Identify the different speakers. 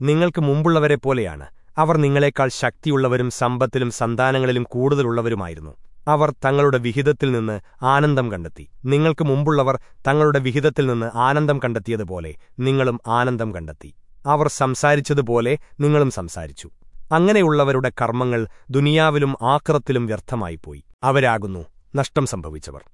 Speaker 1: നിങ്ങൾക്ക് മുമ്പുള്ളവരെപ്പോലെയാണ് അവർ നിങ്ങളെക്കാൾ ശക്തിയുള്ളവരും സമ്പത്തിലും സന്താനങ്ങളിലും കൂടുതലുള്ളവരുമായിരുന്നു. അവർ തങ്ങളുടെ വിഹിതത്തിൽ നിന്ന് ആനന്ദം കണ്ടെത്തി. നിങ്ങൾക്ക് മുമ്പുള്ളവർ തങ്ങളുടെ വിഹിതത്തിൽ നിന്ന് ആനന്ദം കണ്ടെത്തിയതുപോലെ നിങ്ങളും ആനന്ദം കണ്ടെത്തി. അവർ സംസാരിച്ചതുപോലെ നിങ്ങളും സംസാരിച്ചു. അങ്ങനെയുള്ളവരുടെ കർമ്മങ്ങൾ ദുനിയാവിലും ആക്രത്തിലും വ്യർത്ഥമായിപ്പോയി. അവരാകുന്നു നഷ്ടം സംഭവിച്ചവർ.